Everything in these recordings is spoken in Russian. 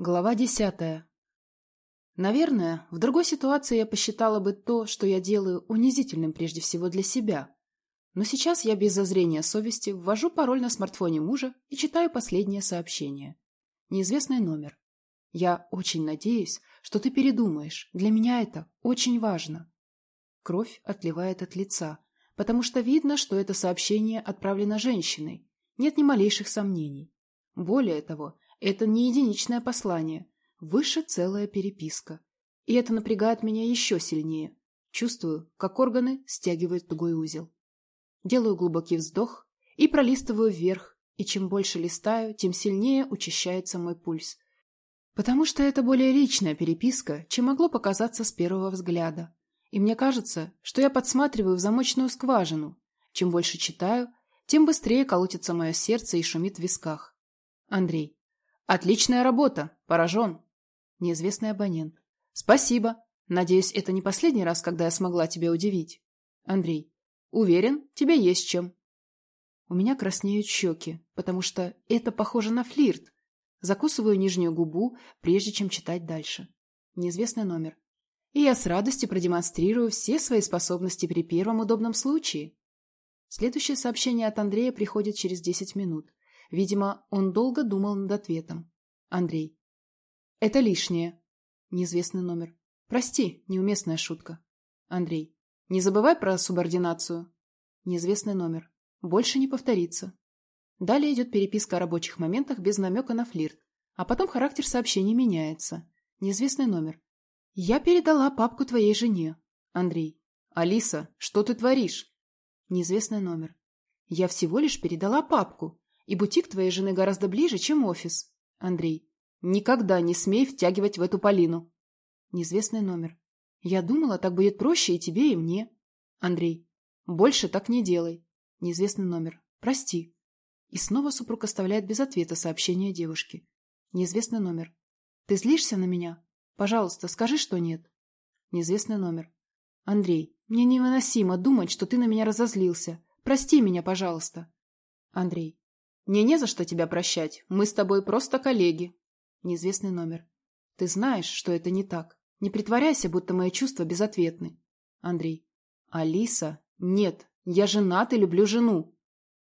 Глава десятая. Наверное, в другой ситуации я посчитала бы то, что я делаю, унизительным прежде всего для себя. Но сейчас я без зазрения совести ввожу пароль на смартфоне мужа и читаю последнее сообщение. Неизвестный номер. Я очень надеюсь, что ты передумаешь. Для меня это очень важно. Кровь отливает от лица, потому что видно, что это сообщение отправлено женщиной. Нет ни малейших сомнений. Более того, это не единичное послание, выше целая переписка. И это напрягает меня еще сильнее. Чувствую, как органы стягивают тугой узел. Делаю глубокий вздох и пролистываю вверх, и чем больше листаю, тем сильнее учащается мой пульс. Потому что это более личная переписка, чем могло показаться с первого взгляда. И мне кажется, что я подсматриваю в замочную скважину. Чем больше читаю, тем быстрее колотится мое сердце и шумит в висках. Андрей. Отличная работа. Поражен. Неизвестный абонент. Спасибо. Надеюсь, это не последний раз, когда я смогла тебя удивить. Андрей. Уверен, тебе есть чем. У меня краснеют щеки, потому что это похоже на флирт. Закусываю нижнюю губу, прежде чем читать дальше. Неизвестный номер. И я с радостью продемонстрирую все свои способности при первом удобном случае. Следующее сообщение от Андрея приходит через 10 минут. Видимо, он долго думал над ответом. Андрей. Это лишнее. Неизвестный номер. Прости, неуместная шутка. Андрей. Не забывай про субординацию. Неизвестный номер. Больше не повторится. Далее идет переписка о рабочих моментах без намека на флирт. А потом характер сообщений меняется. Неизвестный номер. Я передала папку твоей жене. Андрей. Алиса, что ты творишь? Неизвестный номер. Я всего лишь передала папку. И бутик твоей жены гораздо ближе, чем офис. Андрей. Никогда не смей втягивать в эту Полину. Неизвестный номер. Я думала, так будет проще и тебе, и мне. Андрей. Больше так не делай. Неизвестный номер. Прости. И снова супруг оставляет без ответа сообщение девушки. Неизвестный номер. Ты злишься на меня? Пожалуйста, скажи, что нет. Неизвестный номер. Андрей, мне невыносимо думать, что ты на меня разозлился. Прости меня, пожалуйста. Андрей. Мне не за что тебя прощать. Мы с тобой просто коллеги. Неизвестный номер. Ты знаешь, что это не так. Не притворяйся, будто мои чувства безответны. Андрей. Алиса. Нет. Я женат и люблю жену.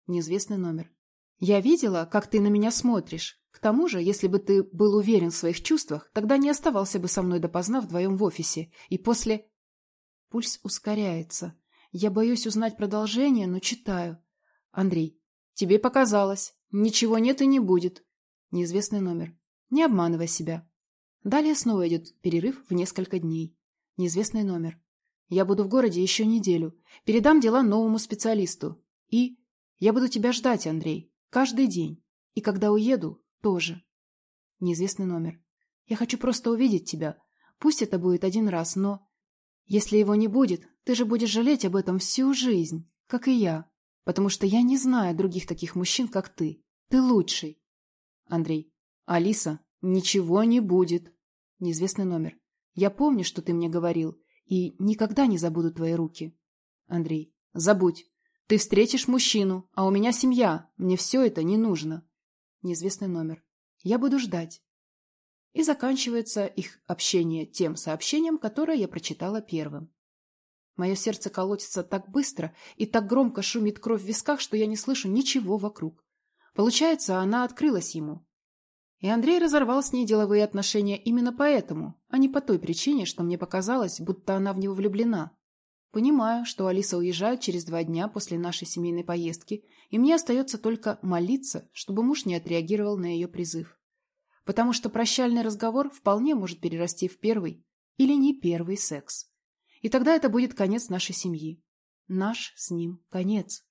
Неизвестный номер. Я видела, как ты на меня смотришь. К тому же, если бы ты был уверен в своих чувствах, тогда не оставался бы со мной допоздна вдвоем в офисе. И после... Пульс ускоряется. Я боюсь узнать продолжение, но читаю. Андрей. Тебе показалось. Ничего нет и не будет. Неизвестный номер. Не обманывай себя. Далее снова идет перерыв в несколько дней. Неизвестный номер. Я буду в городе еще неделю. Передам дела новому специалисту. И я буду тебя ждать, Андрей. Каждый день. И когда уеду, тоже. Неизвестный номер. Я хочу просто увидеть тебя. Пусть это будет один раз, но... Если его не будет, ты же будешь жалеть об этом всю жизнь, как и я потому что я не знаю других таких мужчин, как ты. Ты лучший. Андрей. Алиса, ничего не будет. Неизвестный номер. Я помню, что ты мне говорил, и никогда не забуду твои руки. Андрей. Забудь. Ты встретишь мужчину, а у меня семья. Мне все это не нужно. Неизвестный номер. Я буду ждать. И заканчивается их общение тем сообщением, которое я прочитала первым. Мое сердце колотится так быстро и так громко шумит кровь в висках, что я не слышу ничего вокруг. Получается, она открылась ему. И Андрей разорвал с ней деловые отношения именно поэтому, а не по той причине, что мне показалось, будто она в него влюблена. Понимаю, что Алиса уезжает через два дня после нашей семейной поездки, и мне остается только молиться, чтобы муж не отреагировал на ее призыв. Потому что прощальный разговор вполне может перерасти в первый или не первый секс. И тогда это будет конец нашей семьи. Наш с ним конец.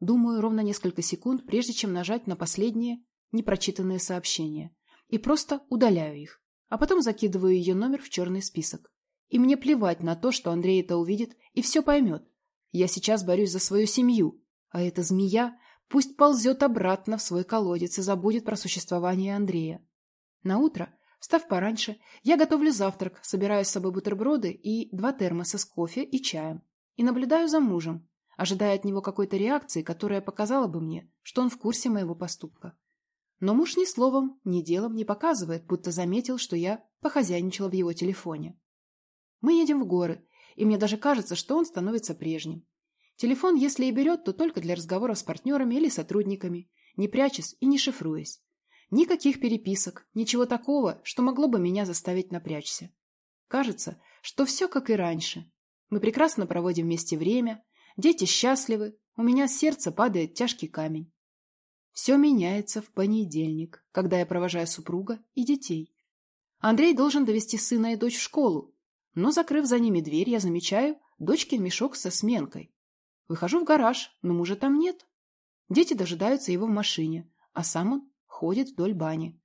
Думаю ровно несколько секунд, прежде чем нажать на последние непрочитанные сообщения. И просто удаляю их. А потом закидываю ее номер в черный список. И мне плевать на то, что Андрей это увидит и все поймет. Я сейчас борюсь за свою семью, а эта змея пусть ползет обратно в свой колодец и забудет про существование Андрея. На утро Встав пораньше, я готовлю завтрак, собираю с собой бутерброды и два термоса с кофе и чаем. И наблюдаю за мужем, ожидая от него какой-то реакции, которая показала бы мне, что он в курсе моего поступка. Но муж ни словом, ни делом не показывает, будто заметил, что я похозяйничала в его телефоне. Мы едем в горы, и мне даже кажется, что он становится прежним. Телефон, если и берет, то только для разговоров с партнерами или сотрудниками, не прячась и не шифруясь. Никаких переписок, ничего такого, что могло бы меня заставить напрячься. Кажется, что все как и раньше. Мы прекрасно проводим вместе время, дети счастливы, у меня с сердца падает тяжкий камень. Все меняется в понедельник, когда я провожаю супруга и детей. Андрей должен довести сына и дочь в школу, но, закрыв за ними дверь, я замечаю дочкин мешок со сменкой. Выхожу в гараж, но мужа там нет. Дети дожидаются его в машине, а сам он ходит вдоль бани.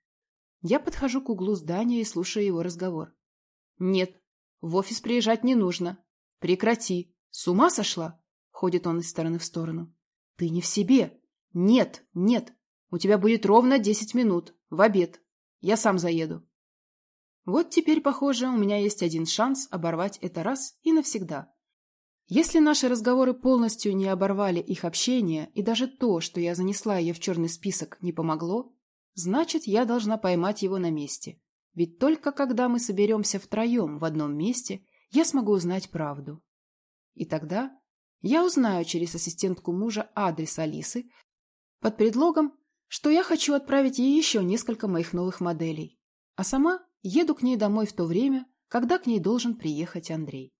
Я подхожу к углу здания и слушаю его разговор. «Нет, в офис приезжать не нужно. Прекрати. С ума сошла?» Ходит он из стороны в сторону. «Ты не в себе. «Нет, нет, у тебя будет ровно десять минут, в обед. Я сам заеду». Вот теперь, похоже, у меня есть один шанс оборвать это раз и навсегда. Если наши разговоры полностью не оборвали их общение, и даже то, что я занесла ее в черный список, не помогло, значит, я должна поймать его на месте. Ведь только когда мы соберемся втроем в одном месте, я смогу узнать правду. И тогда я узнаю через ассистентку мужа адрес Алисы, под предлогом, что я хочу отправить ей еще несколько моих новых моделей, а сама еду к ней домой в то время, когда к ней должен приехать Андрей.